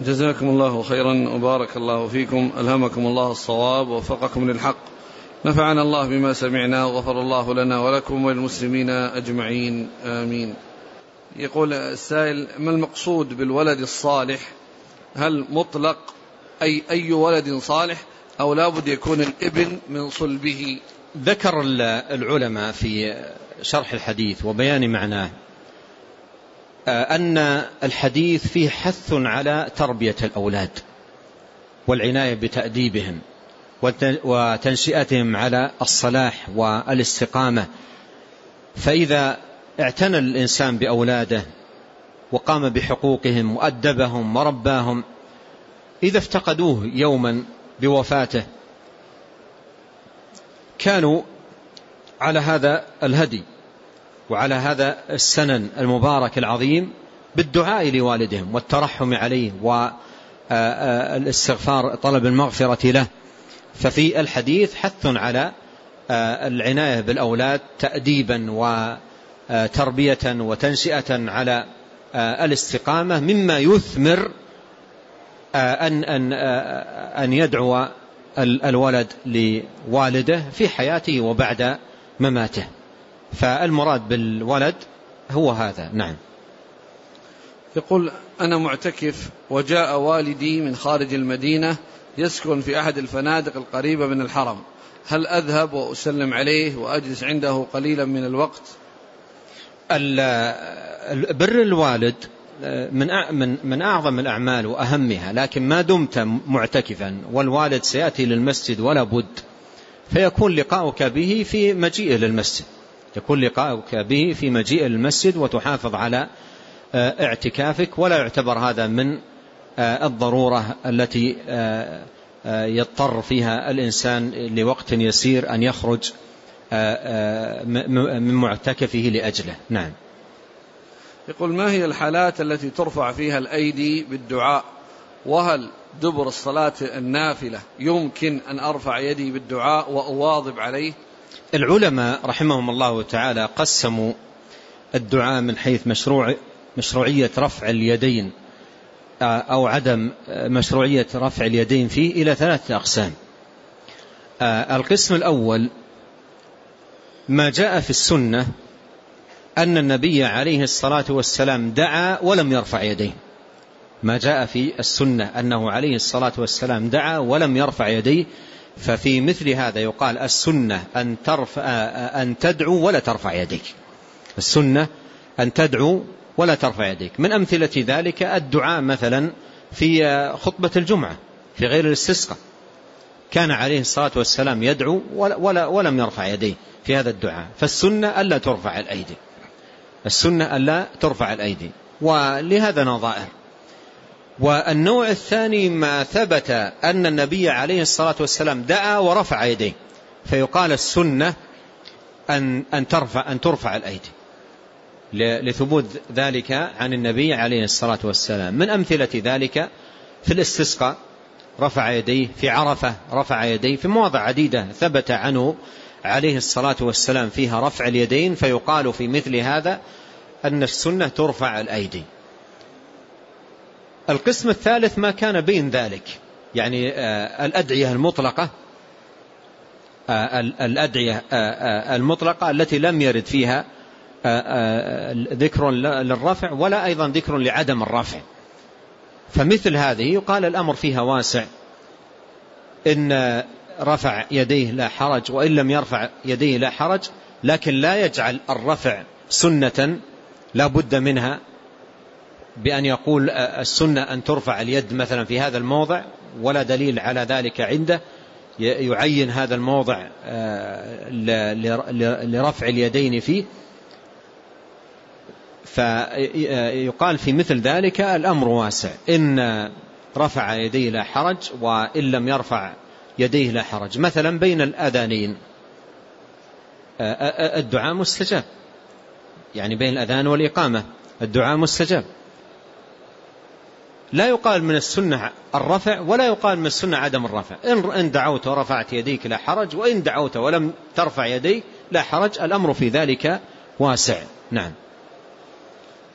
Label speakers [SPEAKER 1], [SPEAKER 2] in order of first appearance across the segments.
[SPEAKER 1] جزاكم الله خيرا وبارك الله فيكم. ألهمكم الله الصواب ووفقكم للحق. نفعنا الله بما سمعنا وغفر الله لنا ولكم وللمسلمين أجمعين. آمين. يقول السائل ما المقصود بالولد الصالح؟ هل مطلق؟ أي أي ولد صالح؟ أو لابد يكون الإبن من صلبه؟
[SPEAKER 2] ذكر العلماء في شرح الحديث وبيان معناه. أن الحديث فيه حث على تربية الأولاد والعناية بتأديبهم وتنشئتهم على الصلاح والاستقامة. فإذا اعتنى الإنسان بأولاده وقام بحقوقهم وأدبهم ورباهم إذا افتقدوه يوما بوفاته كانوا على هذا الهدي. وعلى هذا السنن المبارك العظيم بالدعاء لوالدهم والترحم عليه والاستغفار طلب المغفرة له. ففي الحديث حث على العناية بالأولاد تأديبا وتربية وتنشئة على الاستقامة مما يثمر أن, أن, أن يدعو الولد لوالده في حياته وبعد مماته. فالمراد بالولد هو هذا نعم.
[SPEAKER 1] يقول أنا معتكف وجاء والدي من خارج المدينة يسكن في أحد الفنادق القريبة من الحرم. هل أذهب وأسلم عليه وأجلس عنده قليلا من الوقت؟
[SPEAKER 2] بر الوالد من من من أعظم الأعمال وأهمها لكن ما دمت معتكفا والوالد سيأتي للمسجد ولا بد فيكون لقاؤك به في مجيئه للمسجد. يكون لقاؤك به في مجيء المسجد وتحافظ على اعتكافك ولا يعتبر هذا من الضرورة التي يضطر فيها الإنسان لوقت يسير أن يخرج من معتكفه لأجله. نعم.
[SPEAKER 1] يقول ما هي الحالات التي ترفع فيها الأيدي بالدعاء؟ وهل دبر الصلاة النافلة يمكن أن أرفع يدي بالدعاء وأواظب عليه؟
[SPEAKER 2] العلماء رحمهم الله تعالى قسموا الدعاء من حيث مشروع مشروعية رفع اليدين أو عدم مشروعية رفع اليدين فيه إلى ثلاثة أقسام. القسم الأول ما جاء في السنة أن النبي عليه الصلاة والسلام دعا ولم يرفع يديه. ما جاء في السنة أنه عليه الصلاة والسلام دعا ولم يرفع يديه ففي مثل هذا يقال السنة أن, ترفع أن تدعو ولا ترفع يديك. السنة أن تدعو ولا ترفع يديك. من أمثلة ذلك الدعاء مثلا في خطبة الجمعة في غير الاستسقاء. كان عليه الصلاة والسلام يدعو ولا, ولا ولم يرفع يديه في هذا الدعاء. فالسنة ألا ترفع الأيدي. السنة ألا ترفع الأيدي. ولهذا نظائر. والنوع الثاني ما ثبت أن النبي عليه الصلاة والسلام دعا ورفع يديه فيقال السنة أن, أن, ترفع, أن ترفع الأيدي. لثبوت ذلك عن النبي عليه الصلاة والسلام. من أمثلة ذلك؟ في الاستسقاء رفع يديه في عرفة رفع يديه في مواضع عديدة ثبت عنه عليه الصلاة والسلام فيها رفع اليدين فيقال في مثل هذا أن السنة ترفع الأيدي. القسم الثالث ما كان بين ذلك. يعني الأدعية المطلقة الأدعية المطلقة التي لم يرد فيها ذكر للرفع ولا أيضا ذكر لعدم الرفع. فمثل هذه يقال الأمر فيها واسع. إن رفع يديه لا حرج وإن لم يرفع يديه لا حرج لكن لا يجعل الرفع سنة لا بد منها. بأن يقول السنة أن ترفع اليد مثلا في هذا الموضع ولا دليل على ذلك عنده. يعين هذا الموضع لرفع اليدين فيه. فيقال في مثل ذلك الأمر واسع. إن رفع يديه لا حرج وإن لم يرفع يديه لا حرج. مثلا بين الأذانين الدعاء مستجاب. يعني بين الأذان والإقامة الدعاء مستجاب. لا يقال من السنة الرفع ولا يقال من السنة عدم الرفع. إن دعوت ورفعت يديك لا حرج وإن دعوت ولم ترفع يديك لا حرج. الأمر في ذلك واسع. نعم.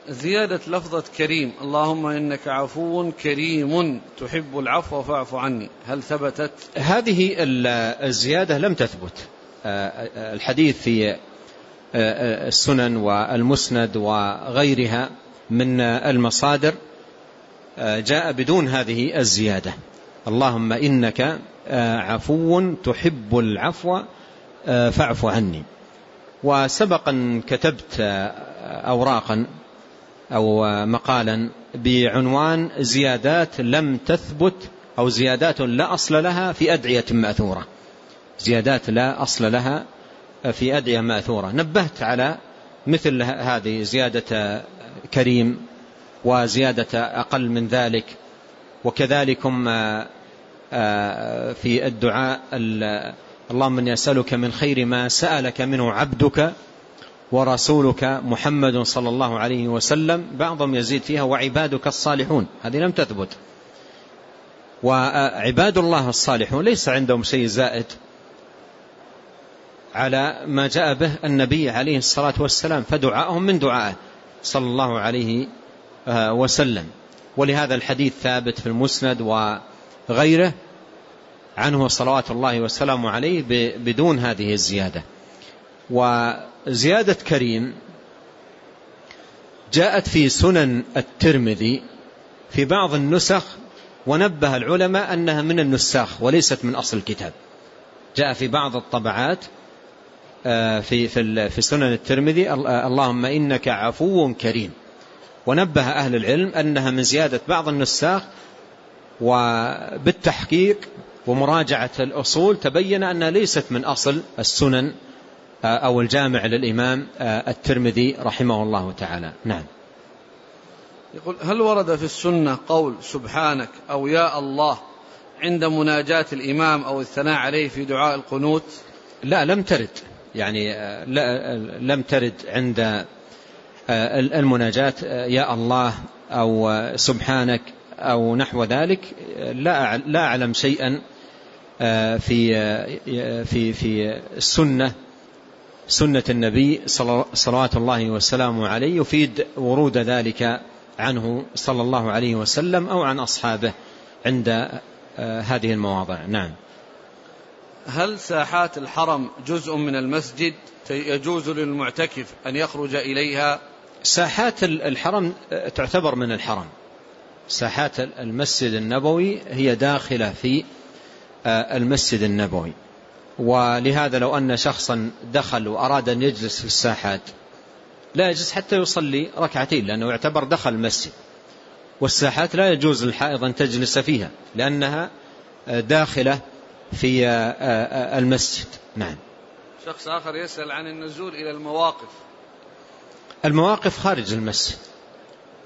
[SPEAKER 1] زيادة لفظة كريم. اللهم إنك عفو كريم تحب العفو فاعف عني. هل ثبتت؟
[SPEAKER 2] هذه الزيادة لم تثبت. الحديث في السنن والمسند وغيرها من المصادر. جاء بدون هذه الزيادة. اللهم إنك عفو تحب العفو فاعف عني. وسبقا كتبت أوراقا أو مقالا بعنوان زيادات لم تثبت أو زيادات لا أصل لها في أدعية مأثورة. زيادات لا أصل لها في أدعية مأثورة. نبهت على مثل هذه زيادة كريم وزيادة أقل من ذلك. وكذلكم في الدعاء اللهم إني أسألك من خير ما سألك منه عبدك ورسولك محمد صلى الله عليه وسلم. بعضهم يزيد فيها وعبادك الصالحون. هذه لم تثبت. وعباد الله الصالحون ليس عندهم شيء زائد على ما جاء به النبي عليه الصلاة والسلام. فدعاءهم من دعائه صلى الله عليه وسلم. ولهذا الحديث ثابت في المسند وغيره عنه صلوات الله وسلامه عليه بدون هذه الزيادة. وزيادة كريم جاءت في سنن الترمذي في بعض النسخ ونبه العلماء أنها من النساخ وليست من أصل الكتاب. جاء في بعض الطبعات في في سنن الترمذي اللهم إنك عفو كريم. ونبه أهل العلم أنها من زيادة بعض النساخ وبالتحقيق ومراجعة الأصول تبين أنها ليست من أصل السنن أو الجامع للإمام الترمذي رحمه الله تعالى. نعم.
[SPEAKER 1] يقول هل ورد في السنة قول سبحانك أو يا الله عند مناجاة الإمام أو الثناء عليه في دعاء القنوت؟
[SPEAKER 2] لا لم ترد. يعني لا لم ترد عند المناجاة يا الله أو سبحانك أو نحو ذلك لا لا أعلم شيئا في في في السنة سنة النبي صلوات الله وسلامه عليه يفيد ورود ذلك عنه صلى الله عليه وسلم أو عن أصحابه عند هذه المواضع. نعم.
[SPEAKER 1] هل ساحات الحرم جزء من المسجد؟ يجوز للمعتكف أن يخرج إليها
[SPEAKER 2] ساحات الحرم تعتبر من الحرم. ساحات المسجد النبوي هي داخلة في المسجد النبوي. ولهذا لو أن شخصا دخل وأراد أن يجلس في الساحات لا يجلس حتى يصلي ركعتين لأنه يعتبر دخل المسجد. والساحات لا يجوز للحائض أن تجلس فيها لأنها داخلة في المسجد. نعم.
[SPEAKER 1] شخص آخر يسأل عن النزول إلى المواقف.
[SPEAKER 2] المواقف خارج المسجد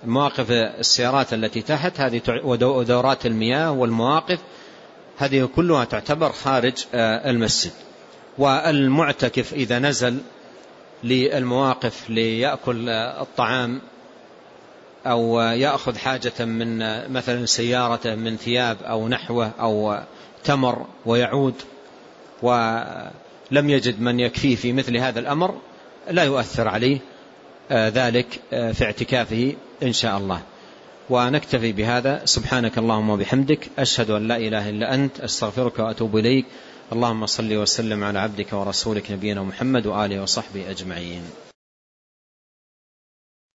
[SPEAKER 2] مواقف السيارات التي تحت هذه ودورات المياه والمواقف هذه كلها تعتبر خارج المسجد والمعتكف إذا نزل للمواقف ليأكل الطعام أو يأخذ حاجة من مثلا سيارة من ثياب أو نحوه أو تمر ويعود ولم يجد من يكفيه في مثل هذا الأمر لا يؤثر عليه. ذلك في اعتكافه إن شاء الله. ونكتفي بهذا. سبحانك اللهم وبحمدك. أشهد أن لا إله إلا أنت. أستغفرك وأتوب إليك. اللهم صل وسلم على عبدك ورسولك نبينا محمد وآله وصحبه أجمعين.